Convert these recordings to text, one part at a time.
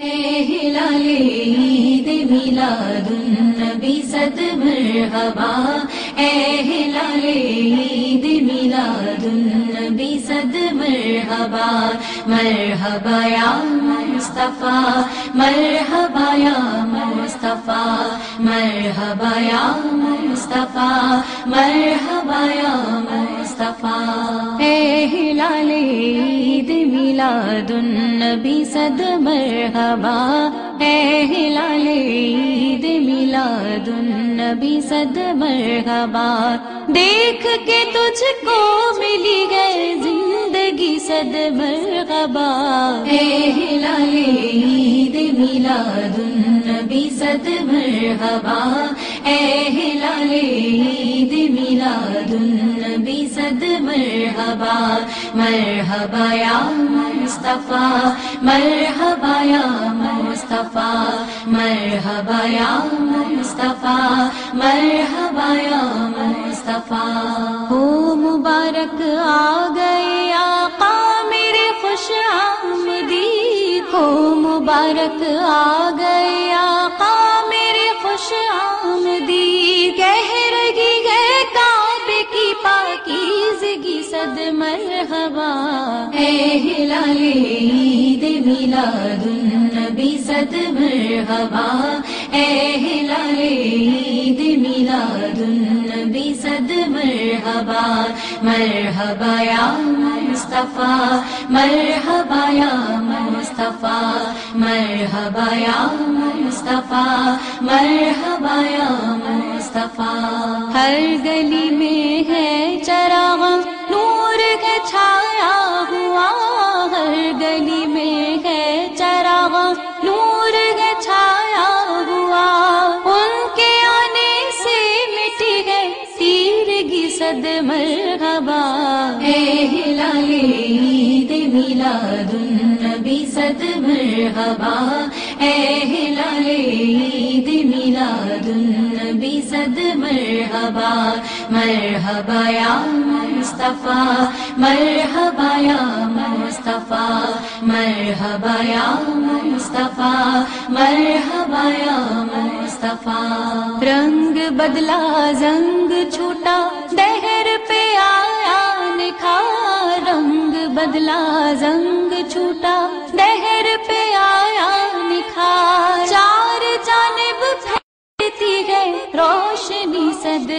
ہلال عید میلاد النبی صد مرحبا اے ہلال عید میلاد النبی مرحبا مرحبا یا مصطفیٰ، مرحبا یا مصطفیٰ، مرحبا یا مصطفیٰ، مرحبا یا مصطفیٰ. اے ہلال عید میلاد النبی صد مرحبا، اے ہلال عید میلاد النبی صد مرحبا. دیکھ کے تجھ کو ملی گئے زندگی صد مرحبا اے ہلال عید میلاد النبی صد مرحبا اے ہلال عید میلاد النبی صد مرحبا مرحبا یا مصطفیٰ مرحبا یا مصطفیٰ مرحبا یا مصطفیٰ مرحبا یا مصطفیٰ ہو مبارک آ گئے مبارک آ گیا آقا میرے خوش آمدی کہہ رہی ہے کعبے کی پاکیزگی، صد مرحبا۔ اے ہلال عید میلاد النبی، صد مرحبا۔ ہلال عید میلاد النبی صد مرحبا مرحبا یا مصطفیٰ، مرحبا یا مصطفیٰ، مرحبا یا مصطفیٰ، مرحبا یا مصطفیٰ۔ ہر گلی میں ہے صد مرحبا، اے ہلال عید میلاد النبی، صد مرحبا۔ اے ہلال عید میلاد النبی، صد مرحبا۔ مرحبا یا مصطفیٰ، مرحبا یا مصطفیٰ۔ مرحبا یا مصطفیٰ، مرحبا یا مصطفیٰ۔ رنگ بدلا، زنگ چھوٹا، دہر پہ آیا نکھار۔ رنگ بدلا، زنگ چھوٹا، دہر پہ آیا نکھار۔ چار جانب پھیلتی ہے روشنی صد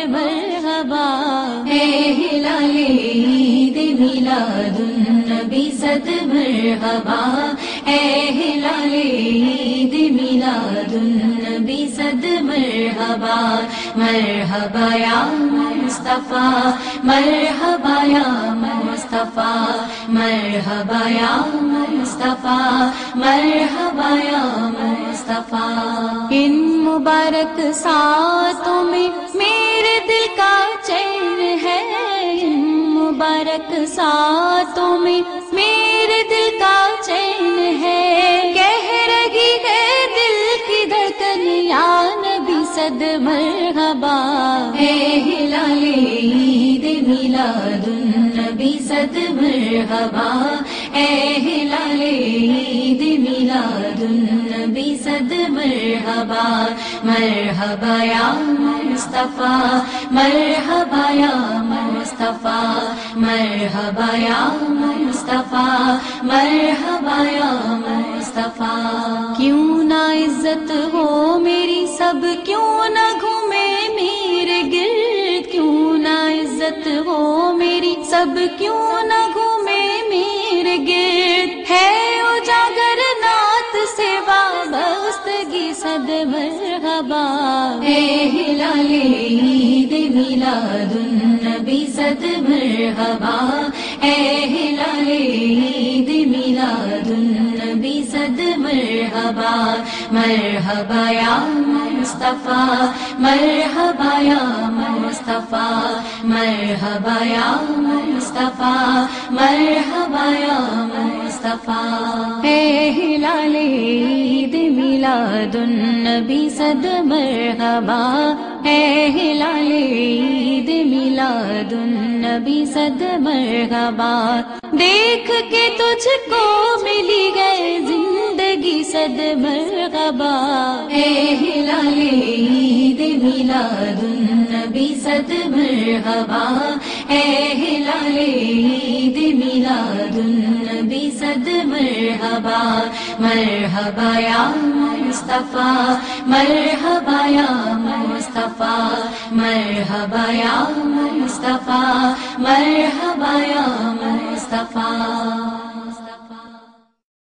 میلاد النبی صد مرحبا، اے ہلال عید میلاد النبی صد مرحبا مرحبا یا مصطفیٰ، مرحبا یا مصطفیٰ، مرحبا یا مصطفیٰ، مرحبا یا مصطفیٰ۔ ان مبارک ساتوں میں میرے دل کا چین ہے۔ مبارک ساتوں میں میرے دل کا چین ہے۔ کہہ رہی ہے دل کی دھڑکن، یا نبی صد مرحبا۔ اے ہلال عید میلاد النبی، صد مرحبا۔ النبی صد مرحبا. مرحبا یا مصطفیٰ. مرحبا یا مصطفیٰ. مرحبا یا مصطفیٰ. مرحبا یا مصطفیٰ. کیوں نہ عزت ہو میری سب؟ کیوں نہ گھومے میرے گرد؟ کیوں نہ عزت ہو میری سب؟ کیوں نہ گھومے صد مرحبا اے ہلال عید میلاد النبی صد مرحبا اے ہلال عید میلاد النبی صد مرحبا مرحبا یا مصطفیٰ مرحبا یا مصطفیٰ مرحبا یا مصطفیٰ مرحبا یا مصطفیٰ اے ہلال عید میلاد النبی صد مرحبا۔ اے ہلال عید میلاد النبی صد مرحبا۔ دیکھ کے تجھ کو ملی گئے زندگی صد مرغبا اے ہلال عید میلاد النبی صد مرغبا مرحبا مرحبا یا مصطفیٰ مرحبا یا مصطفیٰ مرحبا یا مصطفیٰ مرحبا یا مصطفیٰ۔